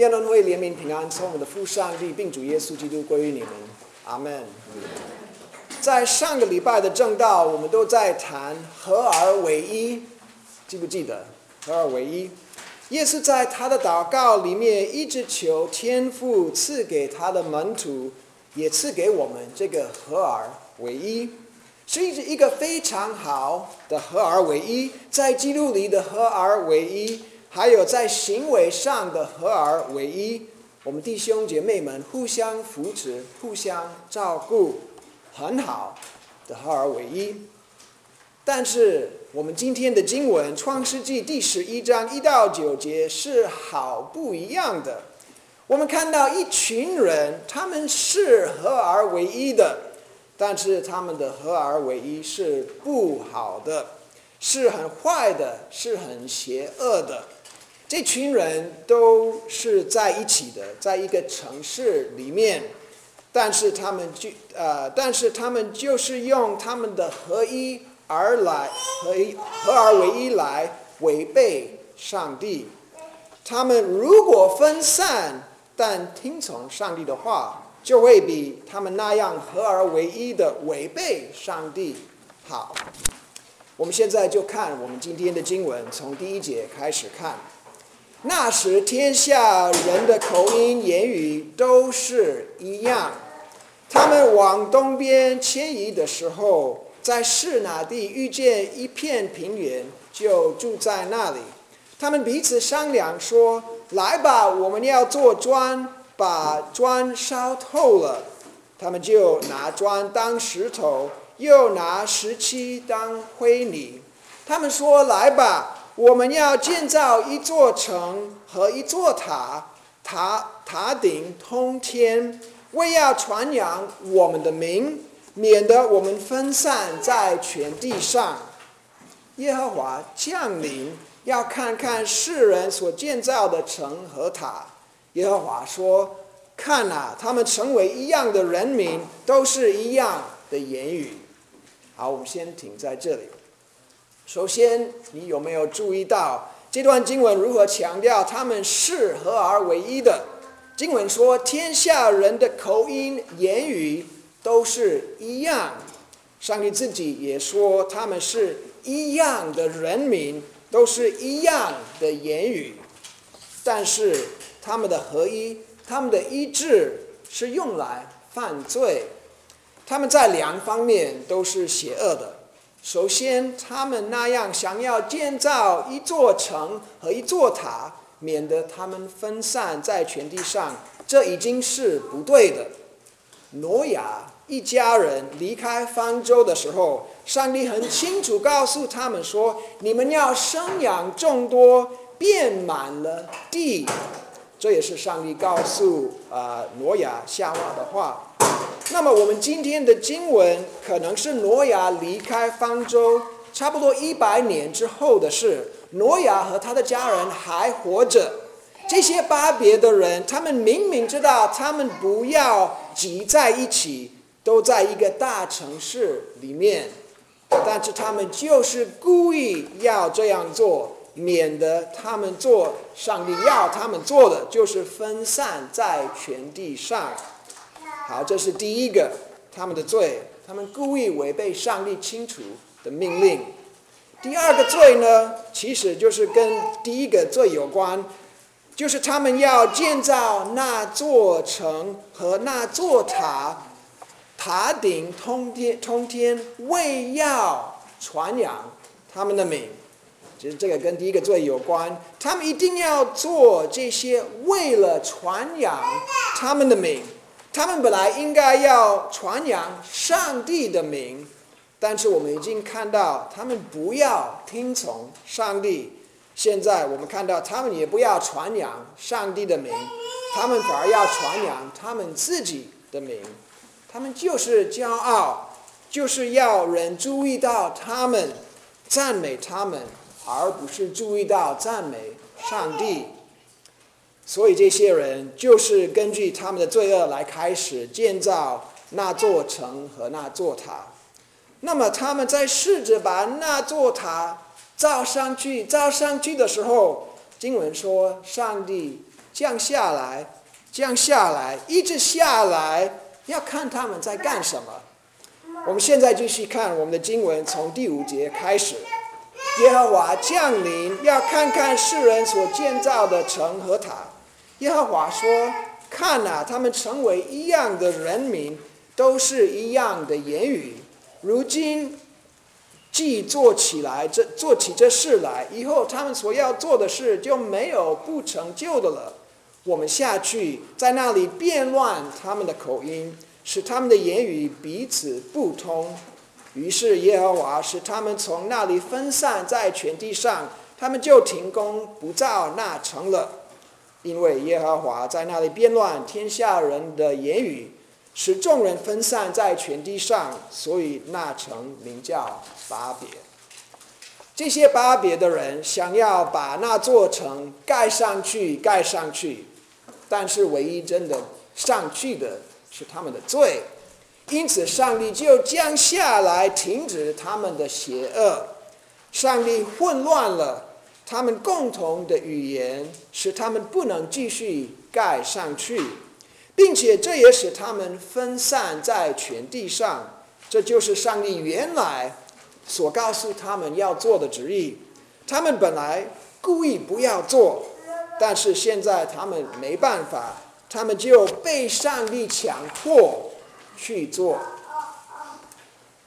辩论会怜悯平安，从我们的父上帝并主耶稣基督归于你们，阿门。在上个礼拜的正道，我们都在谈合而为一，记不记得？合而为一。耶稣在他的祷告里面一直求天父赐给他的门徒，也赐给我们这个合而为一，是一个非常好的合而为一，在基督里的合而为一，还有在行为上的合而为一。我们弟兄姐妹们互相扶持，互相照顾。很好的合而为一，但是我们今天的经文《创世纪》第十一章一到九节是好不一样的。我们看到一群人，他们是合而为一的，但是他们的合而为一是不好的，是很坏的，是很邪恶的。这群人都是在一起的，在一个城市里面。但是他们就呃，但是他们就是用他们的合一而来合一合而为一来违背上帝。他们如果分散，但听从上帝的话，就会比他们那样合而为一的违背上帝好。我们现在就看我们今天的经文，从第一节开始看。那时，天下人的口音言语都是一样。他们往东边迁移的时候，在士拿地遇见一片平原，就住在那里。他们彼此商量说：“来吧，我们要做砖，把砖烧透了。”他们就拿砖当石头，又拿石漆当灰泥。他们说：“来吧。”我们要建造一座城和一座塔，塔塔顶通天，为要传扬我们的名，免得我们分散在全地上。耶和华降临，要看看世人所建造的城和塔。耶和华说：“看啊，他们成为一样的人民，都是一样的言语。”好，我们先停在这里。首先，你有没有注意到这段经文如何强调他们是合而为一的？经文说，天下人的口音、言语都是一样。上帝自己也说，他们是一样的人民，都是一样的言语。但是，他们的合一、他们的一致，是用来犯罪。他们在两方面都是邪恶的。首先，他们那样想要建造一座城和一座塔，免得他们分散在全地上，这已经是不对的。挪亚一家人离开方舟的时候，上帝很清楚告诉他们说：“你们要生养众多，遍满了地。”这也是上帝告诉啊挪亚夏娃的话。那么我们今天的经文可能是挪亚离开方舟差不多一百年之后的事。挪亚和他的家人还活着，这些巴别的人，他们明明知道他们不要挤在一起，都在一个大城市里面，但是他们就是故意要这样做，免得他们做上帝要他们做的，就是分散在全地上。好，这是第一个，他们的罪，他们故意违背上帝清楚的命令。第二个罪呢，其实就是跟第一个罪有关，就是他们要建造那座城和那座塔，塔顶通天，通天为要传扬他们的名。其实这个跟第一个罪有关，他们一定要做这些，为了传扬他们的名。他们本来应该要传扬上帝的名，但是我们已经看到他们不要听从上帝。现在我们看到他们也不要传扬上帝的名，他们反而要传扬他们自己的名。他们就是骄傲，就是要人注意到他们，赞美他们，而不是注意到赞美上帝。所以这些人就是根据他们的罪恶来开始建造那座城和那座塔。那么他们在试着把那座塔造上去，造上去的时候，经文说上帝降下来，降下来，一直下来，要看他们在干什么。我们现在继续看我们的经文，从第五节开始。耶和华降临，要看看世人所建造的城和塔。耶和华说：“看呐，他们成为一样的人民，都是一样的言语。如今既做起来，这做起这事来，以后他们所要做的事就没有不成就的了。我们下去，在那里变乱他们的口音。”使他们的言语彼此不通，于是耶和华使他们从那里分散在全地上，他们就停工不造那城了。因为耶和华在那里编乱天下人的言语，使众人分散在全地上，所以那城名叫巴别。这些巴别的人想要把那座城盖上去，盖上去，但是唯一真的上去的。是他们的罪，因此上帝就降下来停止他们的邪恶。上帝混乱了他们共同的语言，使他们不能继续盖上去，并且这也使他们分散在全地上。这就是上帝原来所告诉他们要做的旨意。他们本来故意不要做，但是现在他们没办法。他们就被上帝强迫去做。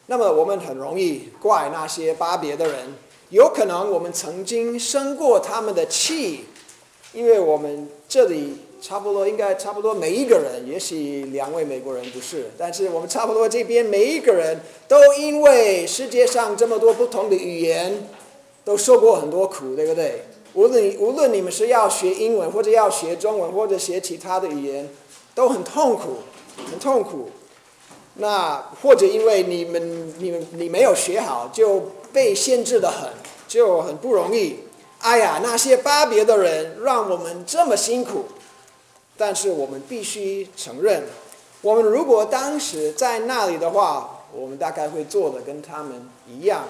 那么我们很容易怪那些巴别的人，有可能我们曾经生过他们的气，因为我们这里差不多应该差不多每一个人，也许两位美国人不是，但是我们差不多这边每一个人都因为世界上这么多不同的语言，都受过很多苦，对不对？无论无论你们是要学英文，或者要学中文，或者学其他的语言，都很痛苦，很痛苦。那或者因为你们你们你没有学好，就被限制的很，就很不容易。哎呀，那些巴别的人让我们这么辛苦，但是我们必须承认，我们如果当时在那里的话，我们大概会做的跟他们一样。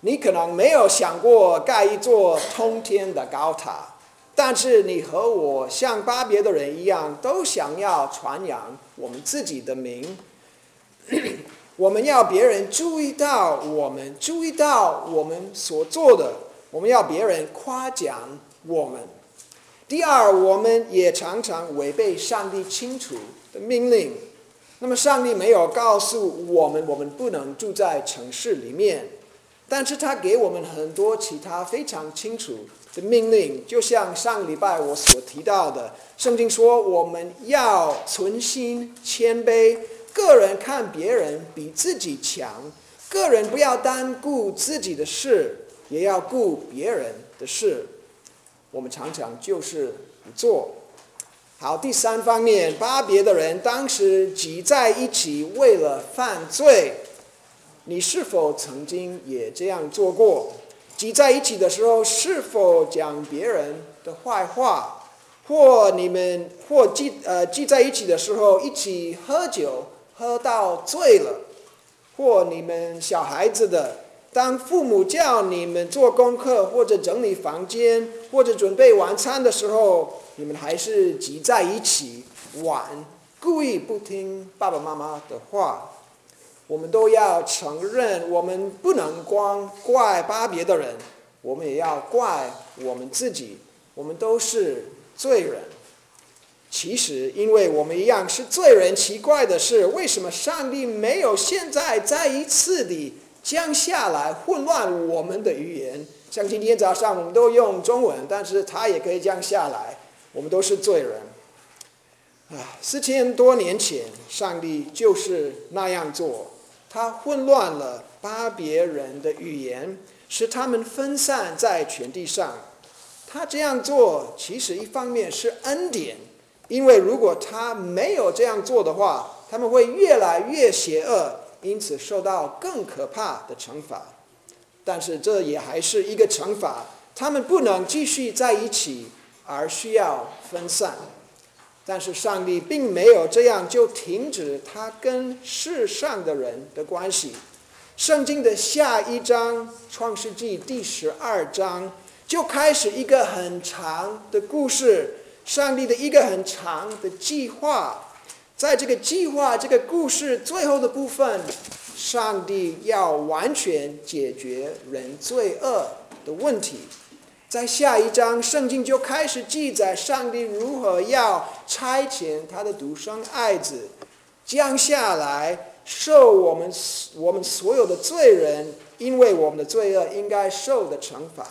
你可能没有想过盖一座通天的高塔，但是你和我像巴别的人一样，都想要传扬我们自己的名。我们要别人注意到我们，注意到我们所做的，我们要别人夸奖我们。第二，我们也常常违背上帝清楚的命令。那么，上帝没有告诉我们，我们不能住在城市里面。但是他给我们很多其他非常清楚的命令，就像上礼拜我所提到的，圣经说我们要存心谦卑，个人看别人比自己强，个人不要单顾自己的事，也要顾别人的事。我们常常就是不做。好，第三方面，巴别的人当时挤在一起，为了犯罪。你是否曾经也这样做过？挤在一起的时候，是否讲别人的坏话？或你们或聚呃聚在一起的时候，一起喝酒喝到醉了？或你们小孩子的，当父母叫你们做功课或者整理房间或者准备晚餐的时候，你们还是挤在一起玩，故意不听爸爸妈妈的话。我们都要承认，我们不能光怪巴别的人，我们也要怪我们自己。我们都是罪人。其实，因为我们一样是罪人，奇怪的是，为什么上帝没有现在再一次地降下来混乱我们的语言？像今天早上我们都用中文，但是他也可以降下来。我们都是罪人。啊，四千多年前，上帝就是那样做。他混乱了巴别人的语言，使他们分散在全地上。他这样做，其实一方面是恩典，因为如果他没有这样做的话，他们会越来越邪恶，因此受到更可怕的惩罚。但是这也还是一个惩罚，他们不能继续在一起，而需要分散。但是上帝并没有这样就停止他跟世上的人的关系。圣经的下一章《创世纪》第十二章就开始一个很长的故事，上帝的一个很长的计划，在这个计划这个故事最后的部分，上帝要完全解决人罪恶的问题。在下一章，圣经就开始记载上帝如何要差遣他的独生爱子降下来，受我们我们所有的罪人因为我们的罪恶应该受的惩罚。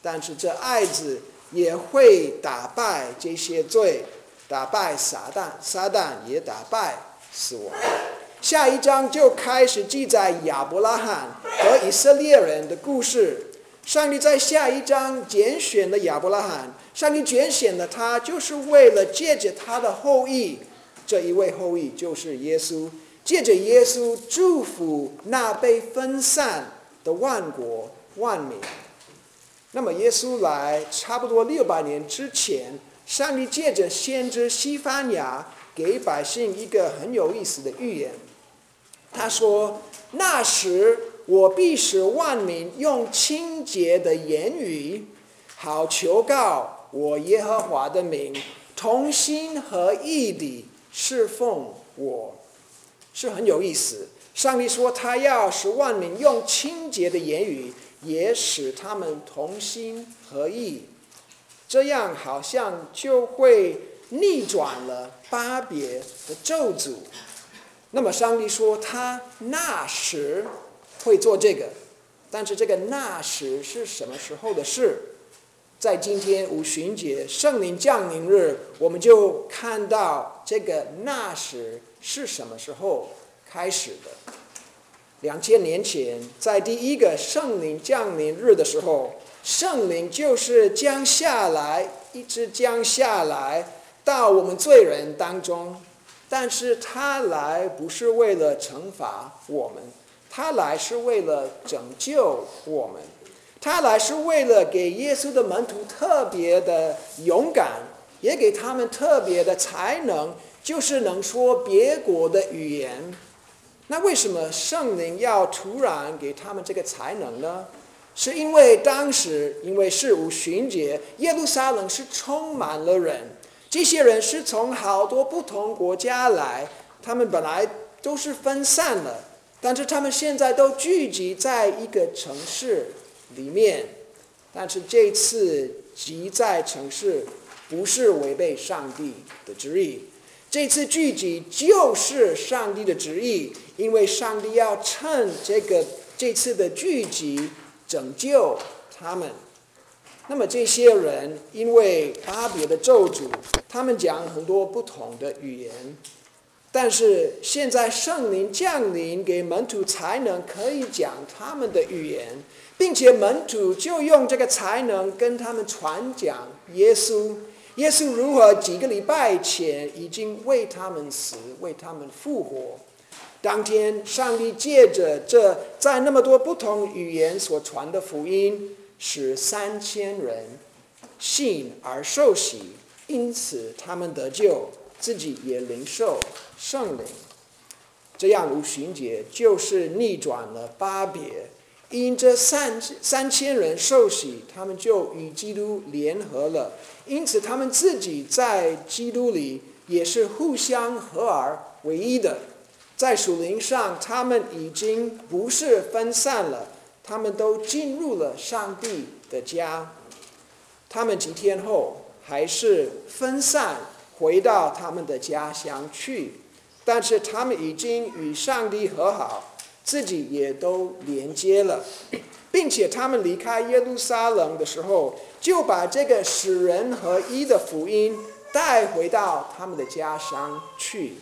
但是这爱子也会打败这些罪，打败撒旦，撒旦也打败死亡。下一章就开始记载亚伯拉罕和以色列人的故事。上帝在下一章拣选了亚伯拉罕，上帝拣选了他，就是为了借着他的后裔，这一位后裔就是耶稣，借着耶稣祝福那被分散的万国万民。那么耶稣来差不多六百年之前，上帝借着先知西番雅给百姓一个很有意思的预言，他说：“那时。”我必使万民用清洁的言语，好求告我耶和华的名，同心合意地侍奉我，是很有意思。上帝说他要使万民用清洁的言语，也使他们同心合意，这样好像就会逆转了巴别的咒诅。那么上帝说他那时。会做这个，但是这个那时是什么时候的事？在今天五旬节圣灵降临日，我们就看到这个那时是什么时候开始的。两千年前，在第一个圣灵降临日的时候，圣灵就是降下来，一直降下来到我们罪人当中，但是他来不是为了惩罚我们。他来是为了拯救我们，他来是为了给耶稣的门徒特别的勇敢，也给他们特别的才能，就是能说别国的语言。那为什么圣灵要突然给他们这个才能呢？是因为当时因为是五旬节，耶路撒冷是充满了人，这些人是从好多不同国家来，他们本来都是分散了。但是他们现在都聚集在一个城市里面，但是这次集在城市不是违背上帝的旨意，这次聚集就是上帝的旨意，因为上帝要趁这个这次的聚集拯救他们。那么这些人因为巴别的咒诅，他们讲很多不同的语言。但是现在圣灵降临，给门徒才能可以讲他们的语言，并且门徒就用这个才能跟他们传讲耶稣。耶稣如何几个礼拜前已经为他们死，为他们复活。当天上帝借着这在那么多不同语言所传的福音，使三千人信而受洗，因此他们得救。自己也领受圣灵，这样五旬节就是逆转了巴别，因这三三千人受洗，他们就与基督联合了，因此他们自己在基督里也是互相合而为一的，在属灵上他们已经不是分散了，他们都进入了上帝的家，他们几天后还是分散。回到他们的家乡去，但是他们已经与上帝和好，自己也都连接了，并且他们离开耶路撒冷的时候，就把这个使人合一的福音带回到他们的家乡去。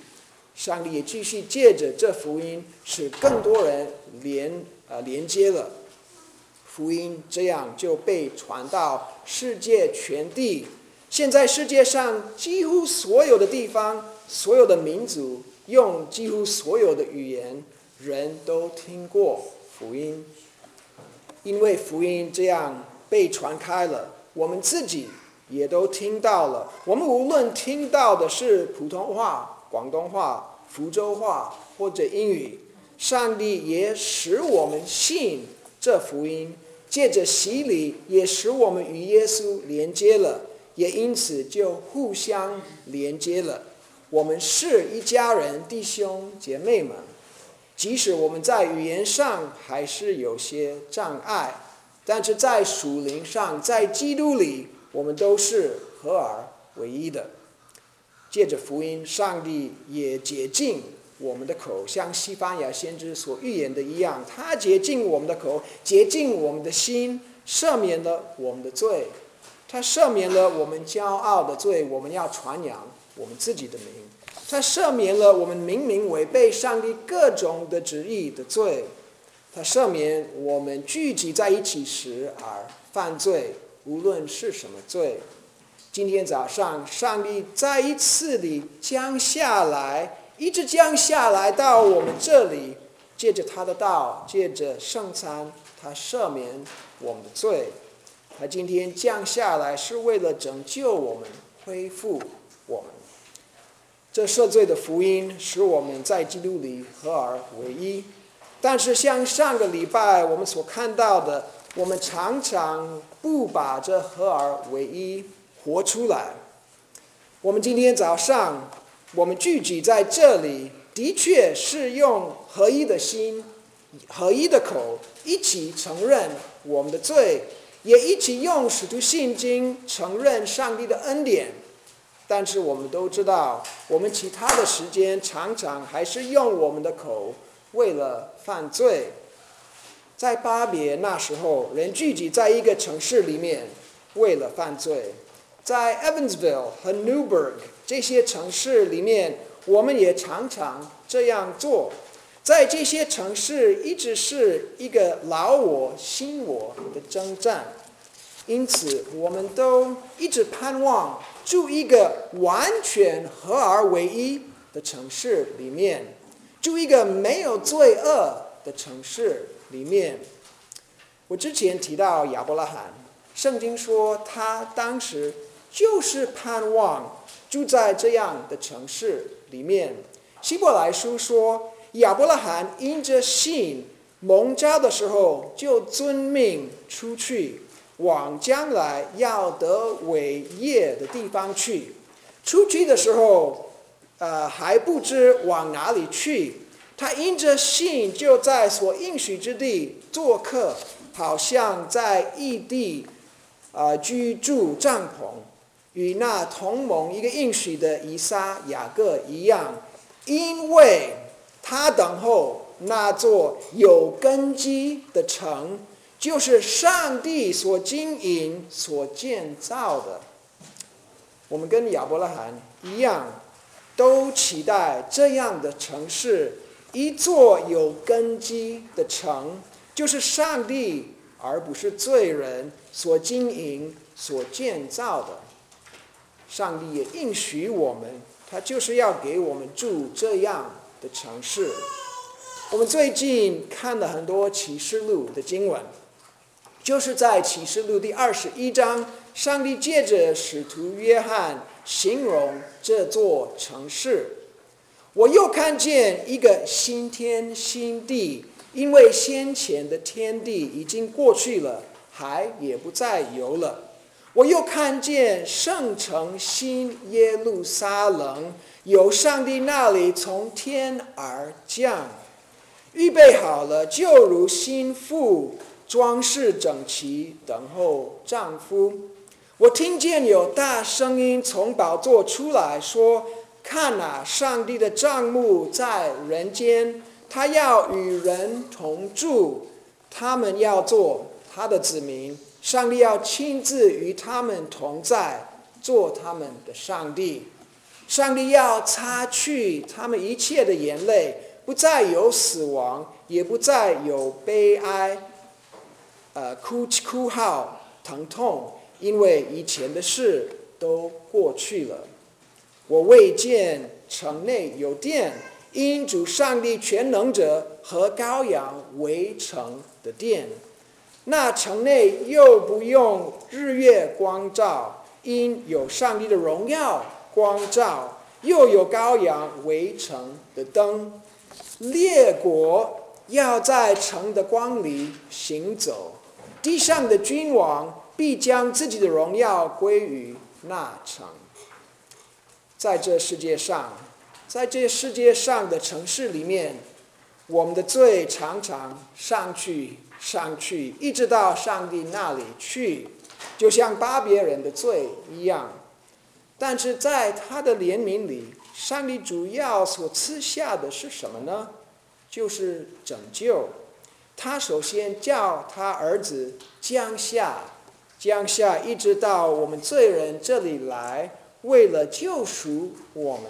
上帝也继续借着这福音，使更多人连呃连接了福音，这样就被传到世界全地。现在世界上几乎所有的地方、所有的民族，用几乎所有的语言，人都听过福音。因为福音这样被传开了，我们自己也都听到了。我们无论听到的是普通话、广东话、福州话或者英语，上帝也使我们信这福音，借着洗礼也使我们与耶稣连接了。也因此就互相连接了。我们是一家人，弟兄姐妹们。即使我们在语言上还是有些障碍，但是在属灵上，在基督里，我们都是合而为一的。借着福音，上帝也洁净我们的口，像西班牙先知所预言的一样，他洁净我们的口，洁净我们的心，赦免了我们的罪。他赦免了我们骄傲的罪，我们要传扬我们自己的名。他赦免了我们明明违背上帝各种的旨意的罪，他赦免我们聚集在一起时而犯罪，无论是什么罪。今天早上，上帝再一次的降下来，一直降下来到我们这里，借着他的道，借着圣餐，他赦免我们的罪。他今天降下来是为了拯救我们，恢复我们。这赦罪的福音使我们在基督里合而为一，但是像上个礼拜我们所看到的，我们常常不把这合而为一活出来。我们今天早上我们聚集在这里，的确是用合一的心、合一的口，一起承认我们的罪，也一起用使徒信经承认上帝的恩典。但是我们都知道，我们其他的时间常常还是用我们的口为了犯罪。在巴别那时候，人聚集在一个城市里面，为了犯罪。在 Evansville 和 Newburgh 这些城市里面，我们也常常这样做。在这些城市，一直是一个老我、新我的征战。因此，我们都一直盼望住一个完全合而为一的城市里面，住一个没有罪恶的城市里面。我之前提到亚伯拉罕，圣经说他当时就是盼望住在这样的城市里面。希伯来书说，亚伯拉罕因着信蒙召的时候，就遵命出去。往将来要得伟业的地方去，出去的时候，呃还不知往哪里去。他因着信，就在所应许之地做客，好像在异地，呃居住帐篷，与那同盟一个应许的以撒、雅各一样，因为他等候那座有根基的城。就是上帝所经营、所建造的。我们跟亚伯拉罕一样，都期待这样的城市，一座有根基的城，就是上帝而不是罪人所经营、所建造的。上帝也应许我们，他就是要给我们住这样的城市。我们最近看了很多启示录的经文。就是在启示录第二十一章，上帝借着使徒约翰形容这座城市。我又看见一个新天新地，因为先前的天地已经过去了，海也不再有了。我又看见圣城新耶路撒冷，由上帝那里从天而降，预备好了，就如新妇。装饰整齐，等候丈夫。我听见有大声音从宝座出来说：“看啊，上帝的帐幕在人间，他要与人同住，他们要做他的子民。上帝要亲自与他们同在，做他们的上帝。上帝要擦去他们一切的眼泪，不再有死亡，也不再有悲哀。”呃，哭哭号、疼痛，因为以前的事都过去了。我未见城内有殿，因主上帝全能者和羔羊围城的殿。那城内又不用日月光照，因有上帝的荣耀光照，又有羔羊围城的灯。列国要在城的光里行走。地上的君王必将自己的荣耀归于那城。在这世界上，在这世界上的城市里面，我们的罪常常上去上去，一直到上帝那里去，就像巴别人的罪一样。但是在他的怜悯里，上帝主要所赐下的是什么呢？就是拯救。他首先叫他儿子降下，降下一直到我们罪人这里来，为了救赎我们。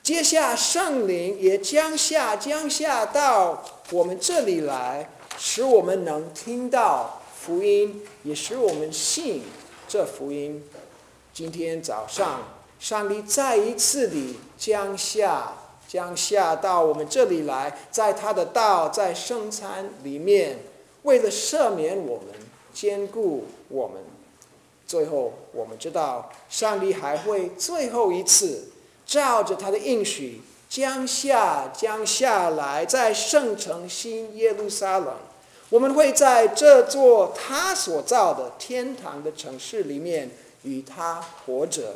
接下圣灵也降下，降下到我们这里来，使我们能听到福音，也使我们信这福音。今天早上，上帝再一次地降下，降下到我们这里来，在他的道，在圣餐里面，为了赦免我们，兼顾我们。最后，我们知道，上帝还会最后一次照着他的应许降下，降下来，在圣城新耶路撒冷，我们会在这座他所造的天堂的城市里面。与他活着，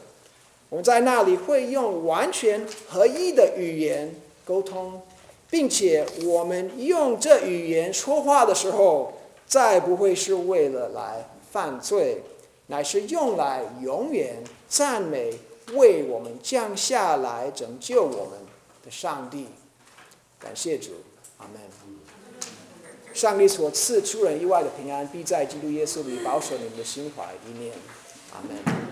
我们在那里会用完全合一的语言沟通，并且我们用这语言说话的时候，再不会是为了来犯罪，乃是用来永远赞美为我们降下来拯救我们上帝。感谢主，阿门。上帝所赐出人意外的平安，必在基督耶稣里保守你们的心怀意念。阿门